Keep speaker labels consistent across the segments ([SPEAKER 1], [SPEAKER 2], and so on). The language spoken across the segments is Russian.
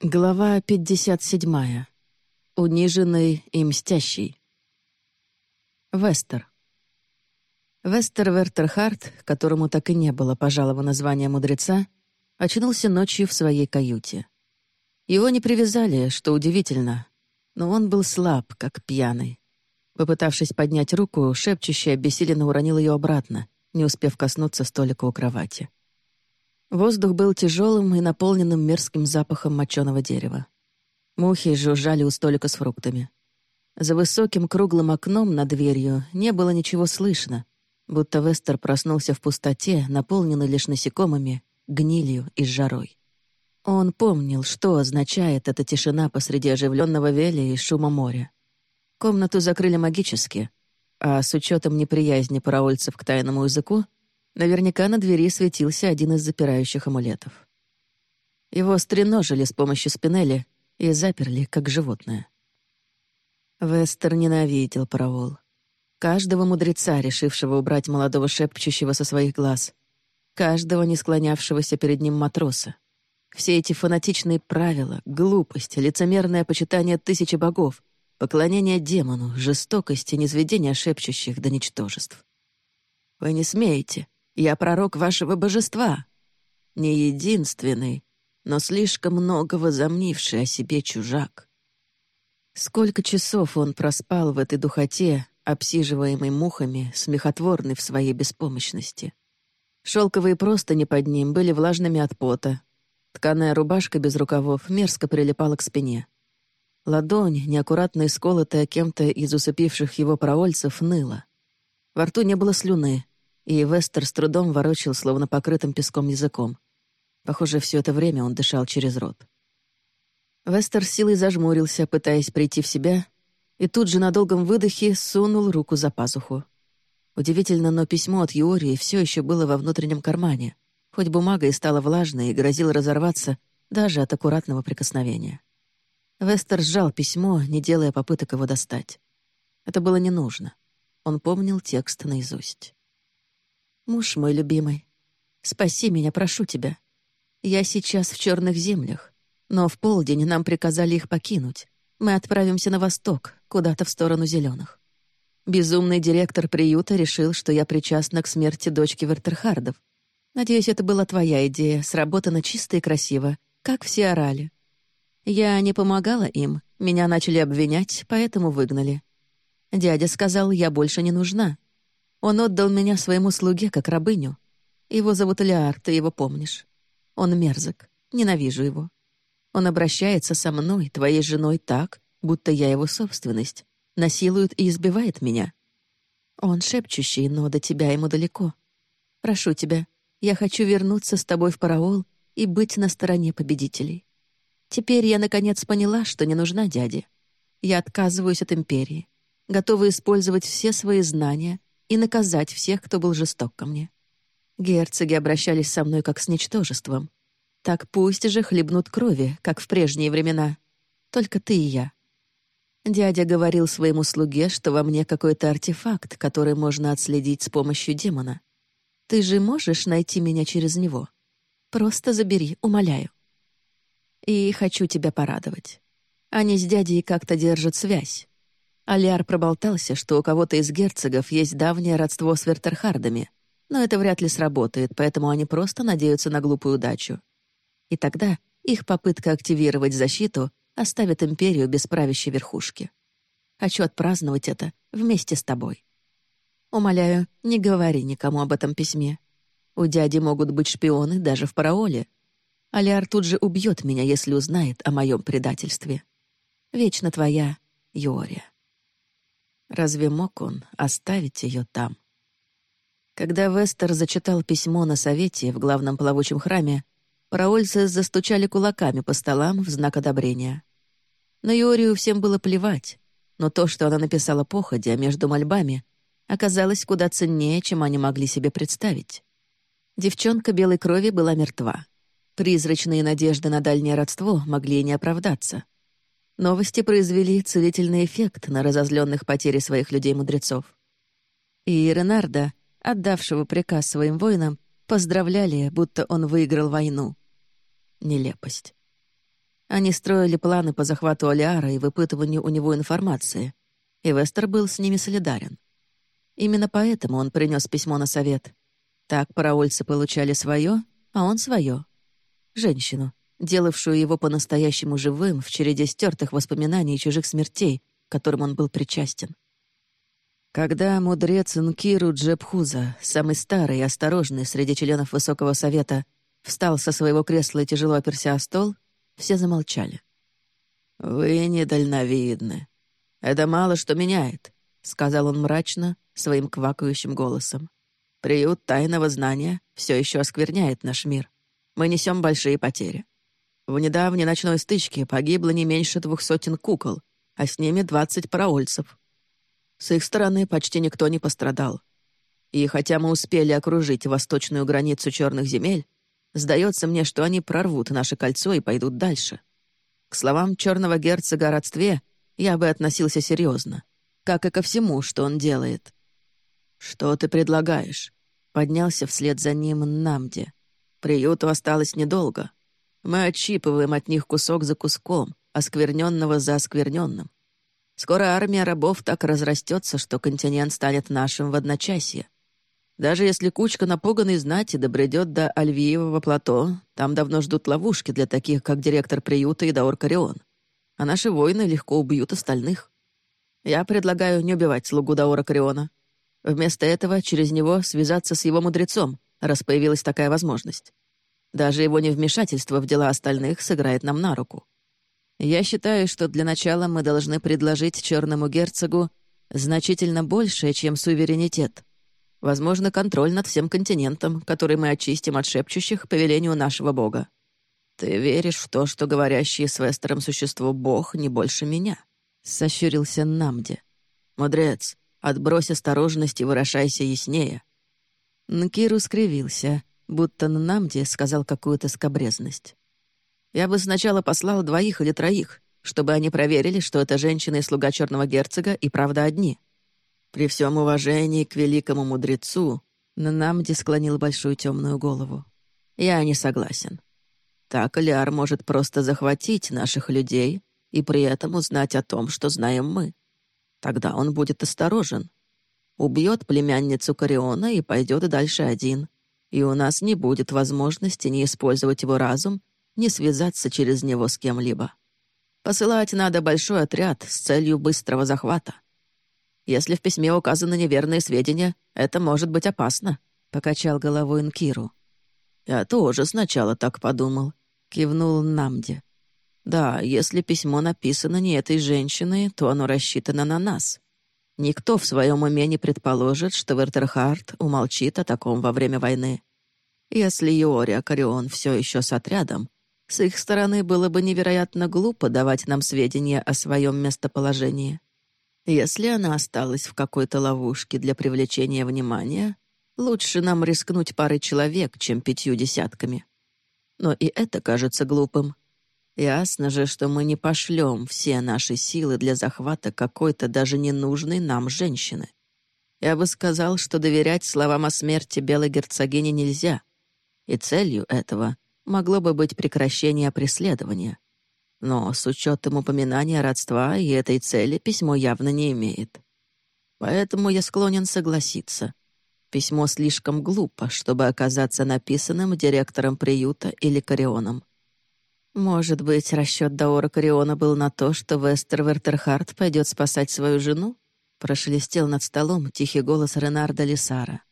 [SPEAKER 1] Глава 57. Униженный и мстящий. Вестер. Вестер Вертерхарт, которому так и не было пожаловано звание мудреца, очнулся ночью в своей каюте. Его не привязали, что удивительно, но он был слаб, как пьяный. Попытавшись поднять руку, шепчущий обессиленно уронил ее обратно, не успев коснуться столика у кровати. Воздух был тяжелым и наполненным мерзким запахом моченого дерева. Мухи жужжали у столика с фруктами. За высоким круглым окном над дверью не было ничего слышно, будто Вестер проснулся в пустоте, наполненной лишь насекомыми, гнилью и жарой. Он помнил, что означает эта тишина посреди оживленного веля и шума моря. Комнату закрыли магически, а с учетом неприязни параольцев к тайному языку — Наверняка на двери светился один из запирающих амулетов. Его стреножили с помощью спинели и заперли, как животное. Вестер ненавидел провол. Каждого мудреца, решившего убрать молодого шепчущего со своих глаз. Каждого не склонявшегося перед ним матроса. Все эти фанатичные правила, глупость, лицемерное почитание тысячи богов, поклонение демону, жестокость и низведение шепчущих до ничтожеств. «Вы не смеете», я пророк вашего божества. Не единственный, но слишком много возомнивший о себе чужак. Сколько часов он проспал в этой духоте, обсиживаемой мухами, смехотворный в своей беспомощности. Шелковые простыни под ним были влажными от пота. Тканая рубашка без рукавов мерзко прилипала к спине. Ладонь, неаккуратно исколотая кем-то из усыпивших его провольцев, ныла. Во рту не было слюны, и Вестер с трудом ворочил, словно покрытым песком языком. Похоже, все это время он дышал через рот. Вестер силой зажмурился, пытаясь прийти в себя, и тут же на долгом выдохе сунул руку за пазуху. Удивительно, но письмо от Юории все еще было во внутреннем кармане, хоть бумага и стала влажной и грозила разорваться даже от аккуратного прикосновения. Вестер сжал письмо, не делая попыток его достать. Это было не нужно. Он помнил текст наизусть. Муж мой любимый, спаси меня, прошу тебя. Я сейчас в черных землях, но в полдень нам приказали их покинуть. Мы отправимся на восток, куда-то в сторону зеленых. Безумный директор приюта решил, что я причастна к смерти дочки Вертерхардов. Надеюсь, это была твоя идея, сработана чисто и красиво, как все орали. Я не помогала им, меня начали обвинять, поэтому выгнали. Дядя сказал, я больше не нужна, он отдал меня своему слуге как рабыню. Его зовут Леар, ты его помнишь. Он мерзок. Ненавижу его. Он обращается со мной, твоей женой, так, будто я его собственность. Насилует и избивает меня. Он шепчущий, но до тебя ему далеко. Прошу тебя, я хочу вернуться с тобой в Параол и быть на стороне победителей. Теперь я наконец поняла, что не нужна дяде. Я отказываюсь от империи, готова использовать все свои знания, и наказать всех, кто был жесток ко мне. Герцоги обращались со мной как с ничтожеством. Так пусть же хлебнут крови, как в прежние времена. Только ты и я. Дядя говорил своему слуге, что во мне какой-то артефакт, который можно отследить с помощью демона. Ты же можешь найти меня через него? Просто забери, умоляю. И хочу тебя порадовать. Они с дядей как-то держат связь. Алиар проболтался, что у кого-то из герцогов есть давнее родство с Вертерхардами, но это вряд ли сработает, поэтому они просто надеются на глупую удачу. И тогда их попытка активировать защиту оставит империю без правящей верхушки. Хочу отпраздновать это вместе с тобой. Умоляю, не говори никому об этом письме. У дяди могут быть шпионы даже в параоле. Алиар тут же убьет меня, если узнает о моем предательстве. Вечно твоя Йория. Разве мог он оставить ее там? Когда Вестер зачитал письмо на совете в главном плавучем храме, параольцы застучали кулаками по столам в знак одобрения. На Юрию всем было плевать, но то, что она написала походя между мольбами, оказалось куда ценнее, чем они могли себе представить. Девчонка белой крови была мертва. Призрачные надежды на дальнее родство могли и не оправдаться — Новости произвели целительный эффект на разозленных потерей своих людей-мудрецов. И Ренарда, отдавшего приказ своим воинам, поздравляли, будто он выиграл войну. Нелепость. Они строили планы по захвату Алиара и выпытыванию у него информации, и Вестер был с ними солидарен. Именно поэтому он принес письмо на совет. Так параольцы получали свое, а он свое. Женщину, делавшую его по-настоящему живым в череде стертых воспоминаний и чужих смертей, которым он был причастен. Когда мудрец Нкиру Джепхуза, самый старый и осторожный среди членов Высокого Совета, встал со своего кресла и тяжело оперся о стол, все замолчали. «Вы недальновидны. Это мало что меняет», — сказал он мрачно, своим квакающим голосом. «Приют тайного знания все еще оскверняет наш мир. Мы несем большие потери. В недавней ночной стычке погибло не меньше двух сотен кукол, а с ними двадцать параольцев. С их стороны почти никто не пострадал. И хотя мы успели окружить восточную границу черных земель, сдается мне, что они прорвут наше кольцо и пойдут дальше. К словам черного герцога о родстве я бы относился серьезно, как и ко всему, что он делает. «Что ты предлагаешь?» Поднялся вслед за ним Намди. «Приюту осталось недолго. Мы отщипываем от них кусок за куском, оскверненного за оскверненным. Скоро армия рабов так разрастется, что континент станет нашим в одночасье. Даже если кучка напуганной знати добредет до Альвиевого плато, там давно ждут ловушки для таких, как директор приюта и Даор Карион. А наши воины легко убьют остальных. Я предлагаю не убивать слугу Даора. Вместо этого через него связаться с его мудрецом, раз появилась такая возможность. Даже его невмешательство в дела остальных сыграет нам на руку. Я считаю, что для начала мы должны предложить черному герцогу значительно большее, чем суверенитет. Возможно, контроль над всем континентом, который мы очистим от шепчущих по велению нашего бога. Ты веришь в то, что говорящее с Вестером существо бог не больше меня?» — сощурился Намди. «Мудрец, отбрось осторожность и выражайся яснее». Нкиру скривился, будто Намди сказал какую-то скобрезность. Я бы сначала послал двоих или троих, чтобы они проверили, что это женщина и слуга черного герцога и правда одни. При всем уважении к великому мудрецу Нанамди склонил большую темную голову. Я не согласен. Так Лиар может просто захватить наших людей и при этом узнать о том, что знаем мы. Тогда он будет осторожен. Убьет племянницу Кариона и пойдет дальше один. И у нас не будет возможности не использовать его разум не связаться через него с кем-либо. Посылать надо большой отряд с целью быстрого захвата. Если в письме указаны неверные сведения, это может быть опасно», — покачал головой Нкиру. «Я тоже сначала так подумал», — кивнул Намди. «Да, если письмо написано не этой женщиной, то оно рассчитано на нас. Никто в своем уме не предположит, что Вертерхард умолчит о таком во время войны. Если Иори Акарион все еще с отрядом, с их стороны было бы невероятно глупо давать нам сведения о своем местоположении. Если она осталась в какой-то ловушке для привлечения внимания, лучше нам рискнуть парой человек, чем пятью десятками. Но и это кажется глупым. Ясно же, что мы не пошлем все наши силы для захвата какой-то даже ненужной нам женщины. Я бы сказал, что доверять словам о смерти белой герцогини нельзя. И целью этого — могло бы быть прекращение преследования. Но с учетом упоминания родства и этой цели письмо явно не имеет. Поэтому я склонен согласиться. Письмо слишком глупо, чтобы оказаться написанным директором приюта или Карионом. Может быть, расчет Даора Кариона был на то, что Вестер Вертерхард пойдет спасать свою жену? Прошелестел над столом тихий голос Ренарда Лисара.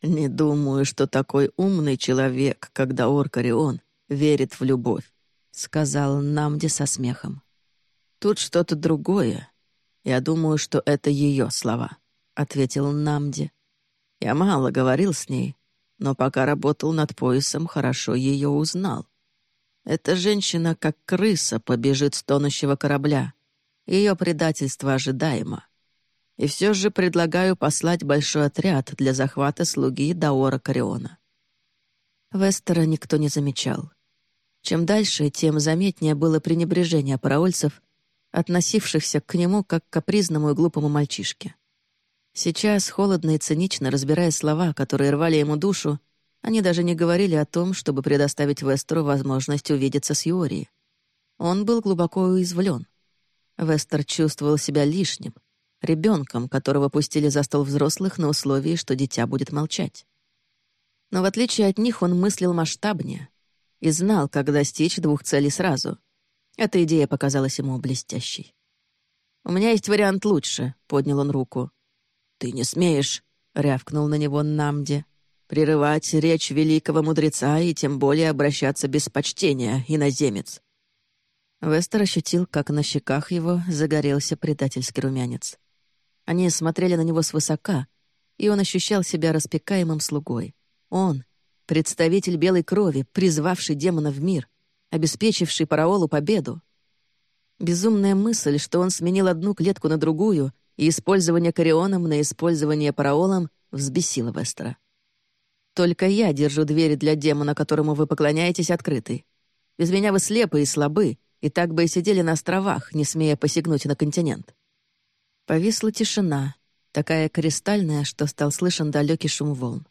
[SPEAKER 1] «Не думаю, что такой умный человек, как Даор Карион, верит в любовь», — сказал Намди со смехом. «Тут что-то другое. Я думаю, что это ее слова», — ответил Намди. «Я мало говорил с ней, но пока работал над поясом, хорошо ее узнал. Эта женщина, как крыса, побежит с тонущего корабля. Ее предательство ожидаемо. И все же предлагаю послать большой отряд для захвата слуги Даора Кариона. Вестера никто не замечал. Чем дальше, тем заметнее было пренебрежение параольцев, относившихся к нему как к капризному и глупому мальчишке. Сейчас, холодно и цинично разбирая слова, которые рвали ему душу, они даже не говорили о том, чтобы предоставить Вестеру возможность увидеться с Юорией. Он был глубоко уязвлен. Вестер чувствовал себя лишним, ребенком, которого пустили за стол взрослых на условии, что дитя будет молчать. Но в отличие от них он мыслил масштабнее и знал, как достичь двух целей сразу. Эта идея показалась ему блестящей. «У меня есть вариант лучше», — поднял он руку. «Ты не смеешь», — рявкнул на него Намди, «прерывать речь великого мудреца и тем более обращаться без почтения, иноземец». Вестер ощутил, как на щеках его загорелся предательский румянец. Они смотрели на него свысока, и он ощущал себя распекаемым слугой. Он, представитель белой крови, призвавший демона в мир, обеспечивший Параолу победу. Безумная мысль, что он сменил одну клетку на другую, и использование Корионом на использование Параолом взбесило Вестера. «Только я держу двери для демона, которому вы поклоняетесь, открытой. Без меня вы слепы и слабы, и так бы и сидели на островах, не смея посягнуть на континент». Повисла тишина, такая кристальная, что стал слышен далекий шум волн.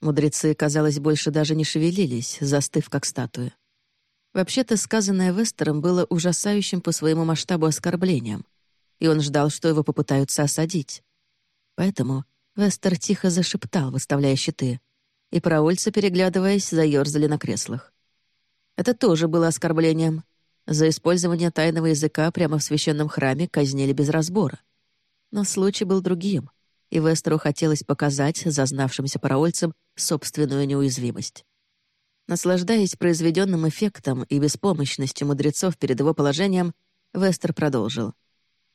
[SPEAKER 1] Мудрецы, казалось, больше даже не шевелились, застыв как статуи. Вообще-то сказанное Вестером было ужасающим по своему масштабу оскорблением, и он ждал, что его попытаются осадить. Поэтому Вестер тихо зашептал, выставляя щиты, и проульцы, переглядываясь, заерзали на креслах. Это тоже было оскорблением. За использование тайного языка прямо в священном храме казнили без разбора. Но случай был другим и Вестеру хотелось показать зазнавшимся параольцам собственную неуязвимость. Наслаждаясь произведенным эффектом и беспомощностью мудрецов перед его положением, Вестер продолжил.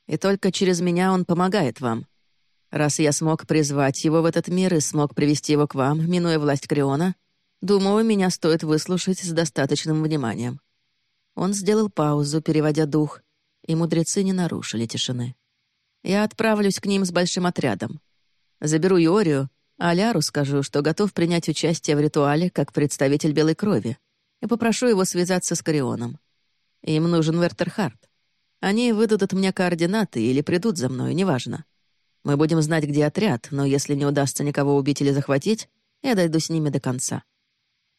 [SPEAKER 1] «И только через меня он помогает вам. Раз я смог призвать его в этот мир и смог привести его к вам, минуя власть Криона, думаю, меня стоит выслушать с достаточным вниманием». Он сделал паузу, переводя дух, и мудрецы не нарушили тишины. Я отправлюсь к ним с большим отрядом. Заберу Иорию, а Ляру скажу, что готов принять участие в ритуале как представитель белой крови, и попрошу его связаться с Корионом. Им нужен Вертерхард. Они выдадут мне координаты или придут за мной, неважно. Мы будем знать, где отряд, но если не удастся никого убить или захватить, я дойду с ними до конца.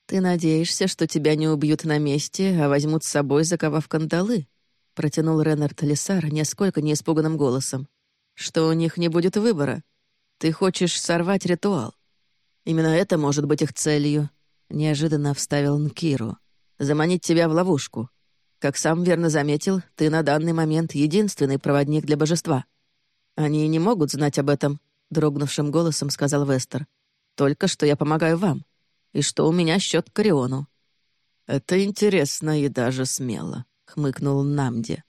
[SPEAKER 1] Ты надеешься, что тебя не убьют на месте, а возьмут с собой, заковав кандалы? — протянул Ренард Лесар несколько неиспуганным голосом. «Что у них не будет выбора? Ты хочешь сорвать ритуал. Именно это может быть их целью», — неожиданно вставил Нкиру. «Заманить тебя в ловушку. Как сам верно заметил, ты на данный момент единственный проводник для божества. Они не могут знать об этом», — дрогнувшим голосом сказал Вестер. «Только что я помогаю вам. И что у меня счет к Кориону». «Это интересно и даже смело», хмыкнул Намди.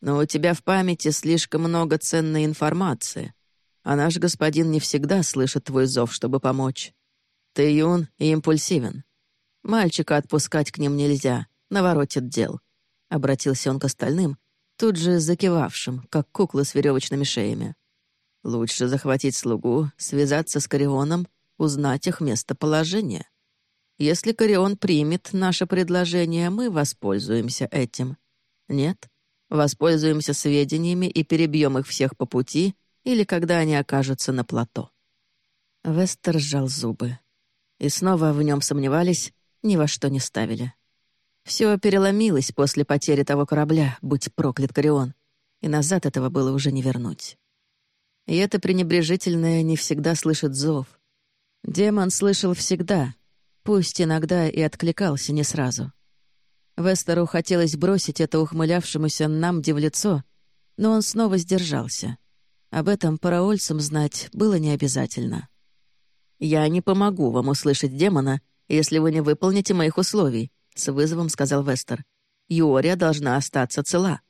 [SPEAKER 1] «Но у тебя в памяти слишком много ценной информации, а наш господин не всегда слышит твой зов, чтобы помочь. Ты юн и импульсивен. Мальчика отпускать к ним нельзя, наворотит дел», — обратился он к остальным, тут же закивавшим, как куклы с веревочными шеями. «Лучше захватить слугу, связаться с Корионом, узнать их местоположение». Если Корион примет наше предложение, мы воспользуемся этим. Нет? Воспользуемся сведениями и перебьем их всех по пути или когда они окажутся на плато». Вестер сжал зубы. И снова в нем сомневались, ни во что не ставили. Все переломилось после потери того корабля, будь проклят Корион, и назад этого было уже не вернуть. И это пренебрежительное не всегда слышит зов. Демон слышал всегда, пусть иногда и откликался не сразу. Вестеру хотелось бросить это ухмылявшемуся Намди в лицо, но он снова сдержался. Об этом параольцам знать было не обязательно. «Я не помогу вам услышать демона, если вы не выполните моих условий», — с вызовом сказал Вестер. «Юория должна остаться цела».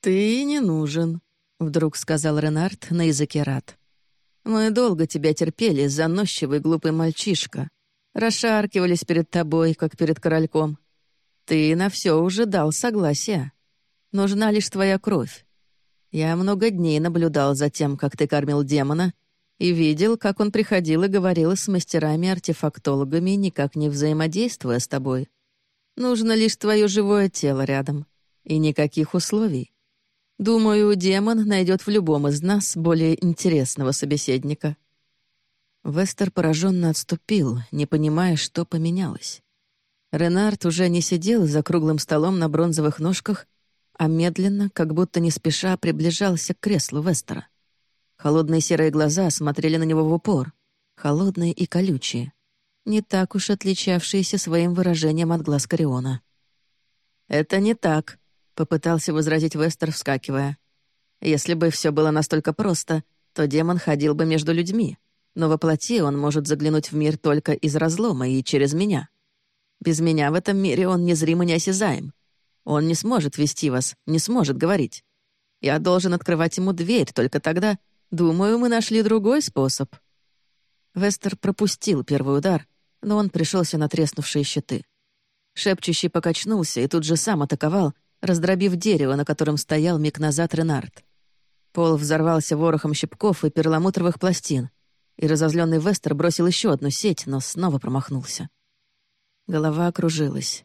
[SPEAKER 1] «Ты не нужен», — вдруг сказал Ренард на языке рад. «Мы долго тебя терпели, заносчивый глупый мальчишка расшаркивались перед тобой, как перед корольком. Ты на все уже дал согласие. Нужна лишь твоя кровь. Я много дней наблюдал за тем, как ты кормил демона, и видел, как он приходил и говорил с мастерами-артефактологами, никак не взаимодействуя с тобой. Нужно лишь твое живое тело рядом. И никаких условий. Думаю, демон найдет в любом из нас более интересного собеседника. Вестер пораженно отступил, не понимая, что поменялось. Ренард уже не сидел за круглым столом на бронзовых ножках, а медленно, как будто не спеша, приближался к креслу Вестера. Холодные серые глаза смотрели на него в упор, холодные и колючие, не так уж отличавшиеся своим выражением от глаз Кориона. «Это не так», — попытался возразить Вестер, вскакивая. «Если бы все было настолько просто, то демон ходил бы между людьми, но воплоти он может заглянуть в мир только из разлома и через меня». Без меня в этом мире он незримо неосязаем. Он не сможет вести вас, не сможет говорить. Я должен открывать ему дверь, только тогда, думаю, мы нашли другой способ». Вестер пропустил первый удар, но он пришелся на треснувшие щиты. Шепчущий покачнулся и тут же сам атаковал, раздробив дерево, на котором стоял миг назад Ренард. Пол взорвался ворохом щипков и перламутровых пластин, и разозленный Вестер бросил еще одну сеть, но снова промахнулся. Голова окружилась.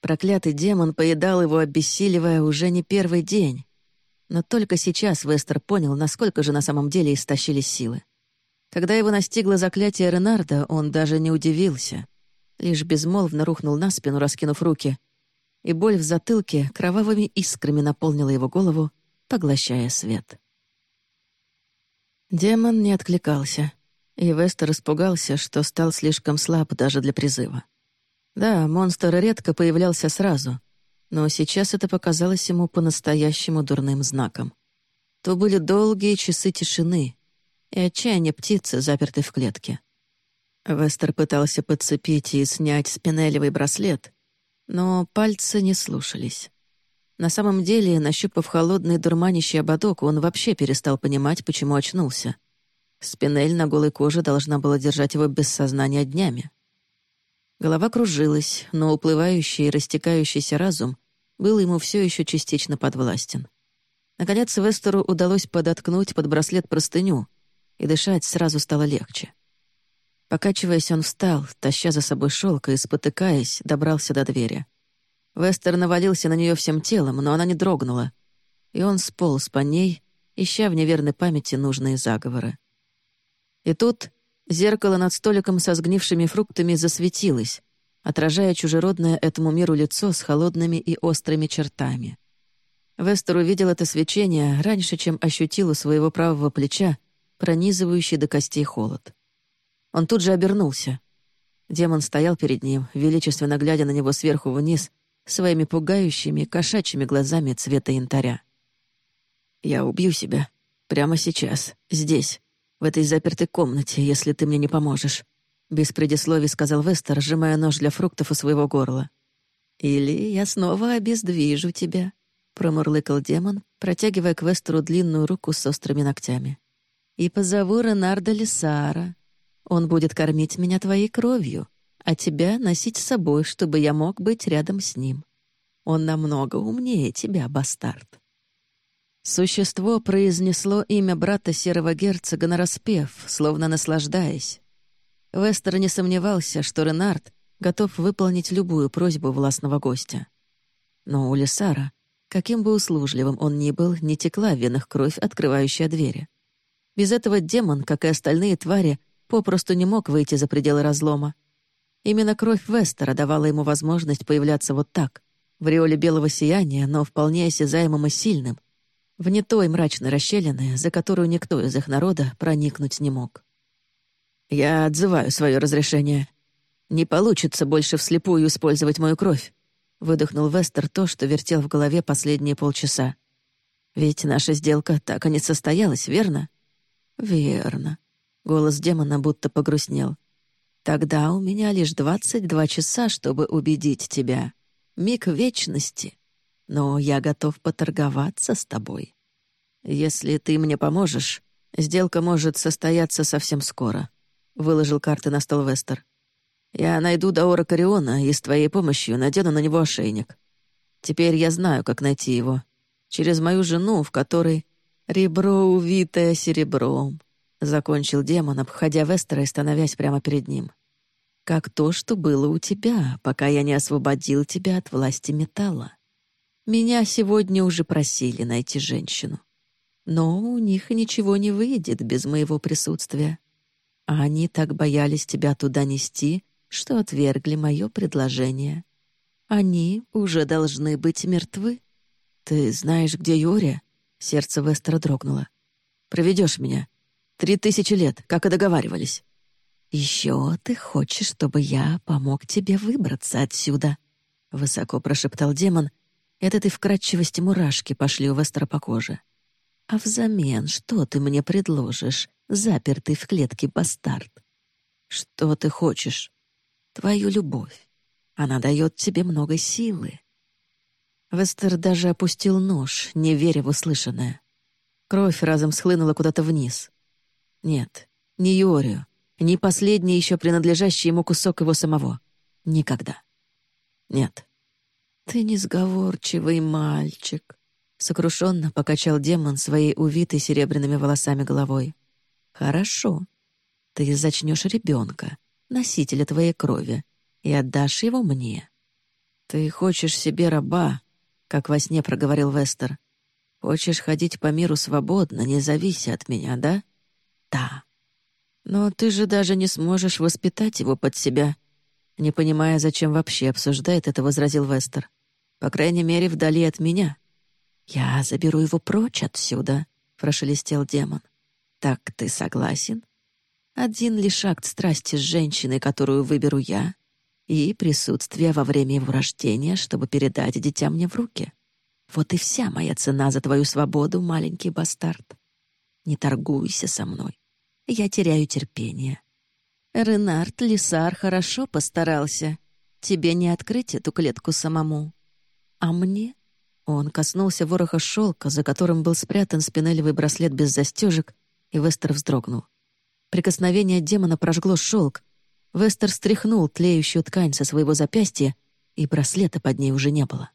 [SPEAKER 1] Проклятый демон поедал его, обессиливая уже не первый день. Но только сейчас Вестер понял, насколько же на самом деле истощились силы. Когда его настигло заклятие Ренарда, он даже не удивился. Лишь безмолвно рухнул на спину, раскинув руки. И боль в затылке кровавыми искрами наполнила его голову, поглощая свет. Демон не откликался, и Вестер испугался, что стал слишком слаб даже для призыва. Да, монстр редко появлялся сразу, но сейчас это показалось ему по-настоящему дурным знаком. То были долгие часы тишины и отчаяние птицы, запертой в клетке. Вестер пытался подцепить и снять спинелевый браслет, но пальцы не слушались. На самом деле, нащупав холодный дурманящий ободок, он вообще перестал понимать, почему очнулся. Спинель на голой коже должна была держать его без сознания днями. Голова кружилась, но уплывающий и растекающийся разум был ему все еще частично подвластен. Наконец Вестеру удалось подоткнуть под браслет простыню, и дышать сразу стало легче. Покачиваясь, он встал, таща за собой шелк и, спотыкаясь, добрался до двери. Вестер навалился на нее всем телом, но она не дрогнула, и он сполз по ней, ища в неверной памяти нужные заговоры. И тут Зеркало над столиком со сгнившими фруктами засветилось, отражая чужеродное этому миру лицо с холодными и острыми чертами. Вестер увидел это свечение раньше, чем ощутил у своего правого плеча пронизывающий до костей холод. Он тут же обернулся. Демон стоял перед ним, величественно глядя на него сверху вниз, своими пугающими, кошачьими глазами цвета янтаря. «Я убью себя. Прямо сейчас. Здесь в этой запертой комнате, если ты мне не поможешь», — без предисловий сказал Вестер, сжимая нож для фруктов у своего горла. «Или я снова обездвижу тебя», — промурлыкал демон, протягивая к Вестеру длинную руку с острыми ногтями. «И позову Ренарда Лисара. Он будет кормить меня твоей кровью, а тебя носить с собой, чтобы я мог быть рядом с ним. Он намного умнее тебя, бастард». Существо произнесло имя брата серого герцога на распев, словно наслаждаясь. Вестер не сомневался, что Ренард готов выполнить любую просьбу властного гостя. Но у Лисара, каким бы услужливым он ни был, не текла в венах кровь, открывающая двери. Без этого демон, как и остальные твари, попросту не мог выйти за пределы разлома. Именно кровь Вестера давала ему возможность появляться вот так, в реоле белого сияния, но вполне осязаемым и сильным, вне той мрачной расщелины, за которую никто из их народа проникнуть не мог. «Я отзываю свое разрешение. Не получится больше вслепую использовать мою кровь», — выдохнул Вестер то, что вертел в голове последние полчаса. «Ведь наша сделка так и не состоялась, верно?» «Верно». Голос демона будто погрустнел. «Тогда у меня лишь двадцать два часа, чтобы убедить тебя. Миг вечности но я готов поторговаться с тобой. Если ты мне поможешь, сделка может состояться совсем скоро», — выложил карты на стол Вестер. «Я найду Даора Кариона и с твоей помощью надену на него ошейник. Теперь я знаю, как найти его. Через мою жену, в которой ребро увитое серебром», — закончил демон, обходя Вестера и становясь прямо перед ним. «Как то, что было у тебя, пока я не освободил тебя от власти металла. Меня сегодня уже просили найти женщину. Но у них ничего не выйдет без моего присутствия. А они так боялись тебя туда нести, что отвергли мое предложение. Они уже должны быть мертвы. Ты знаешь, где Юрия? Сердце Вестера дрогнуло. Проведешь меня. Три тысячи лет, как и договаривались. Еще ты хочешь, чтобы я помог тебе выбраться отсюда? Высоко прошептал демон, и от этой вкрадчивости мурашки пошли у Вестера по коже. А взамен что ты мне предложишь, запертый в клетке бастард? Что ты хочешь? Твою любовь. Она дает тебе много силы. Вестер даже опустил нож, не веря в услышанное. Кровь разом схлынула куда-то вниз. Нет, не Юрию, не последний еще принадлежащий ему кусок его самого. Никогда. Нет. Ты несговорчивый мальчик. Сокрушенно покачал демон своей увитой серебряными волосами головой. «Хорошо. Ты зачнешь ребенка, носителя твоей крови, и отдашь его мне. Ты хочешь себе раба, как во сне проговорил Вестер. Хочешь ходить по миру свободно, не завися от меня, да? Да. Но ты же даже не сможешь воспитать его под себя. Не понимая, зачем вообще обсуждает это, возразил Вестер. По крайней мере, вдали от меня. «Я заберу его прочь отсюда», — прошелестел демон. «Так ты согласен? Один лишь акт страсти с женщиной, которую выберу я, и присутствие во время его рождения, чтобы передать дитя мне в руки. Вот и вся моя цена за твою свободу, маленький бастард. Не торгуйся со мной. Я теряю терпение. Ренард Лисар хорошо постарался. Тебе не открыть эту клетку самому. А мне он коснулся вороха шелка, за которым был спрятан спинелевый браслет без застежек, и Вестер вздрогнул. Прикосновение демона прожгло шелк. Вестер стряхнул тлеющую ткань со своего запястья, и браслета под ней уже не было.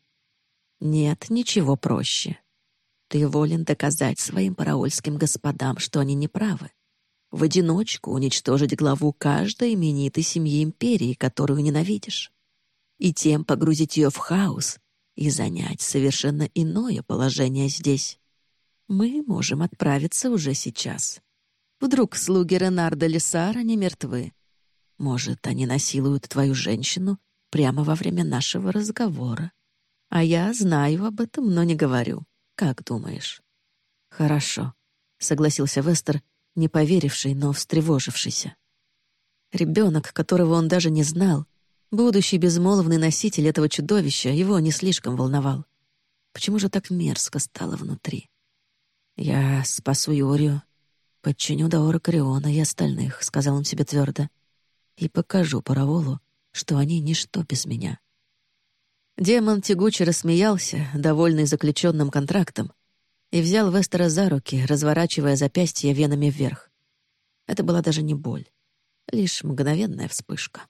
[SPEAKER 1] Нет, ничего проще. Ты волен доказать своим параольским господам, что они неправы. В одиночку уничтожить главу каждой именитой семьи империи, которую ненавидишь. И тем погрузить ее в хаос, и занять совершенно иное положение здесь. Мы можем отправиться уже сейчас. Вдруг слуги Ренарда Лесара не мертвы. Может, они насилуют твою женщину прямо во время нашего разговора. А я знаю об этом, но не говорю. Как думаешь? Хорошо, согласился Вестер, не поверивший, но встревожившийся. Ребенок, которого он даже не знал, Будущий безмолвный носитель этого чудовища его не слишком волновал. Почему же так мерзко стало внутри? «Я спасу Юрию, подчиню Даора Кариона и остальных», — сказал он себе твердо, «и покажу Пароволу, что они — ничто без меня». Демон тягуче рассмеялся, довольный заключенным контрактом, и взял Вестера за руки, разворачивая запястье венами вверх. Это была даже не боль, лишь мгновенная вспышка.